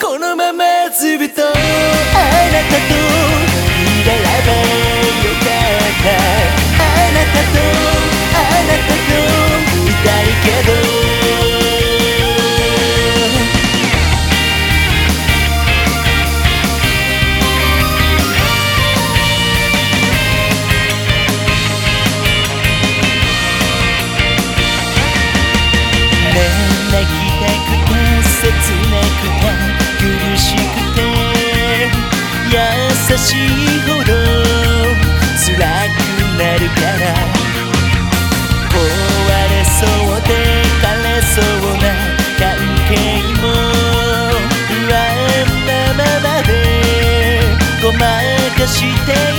このままずっとあなたと優しいほど辛くなるから壊れそうで枯れそうな関係も不安なままでごまかして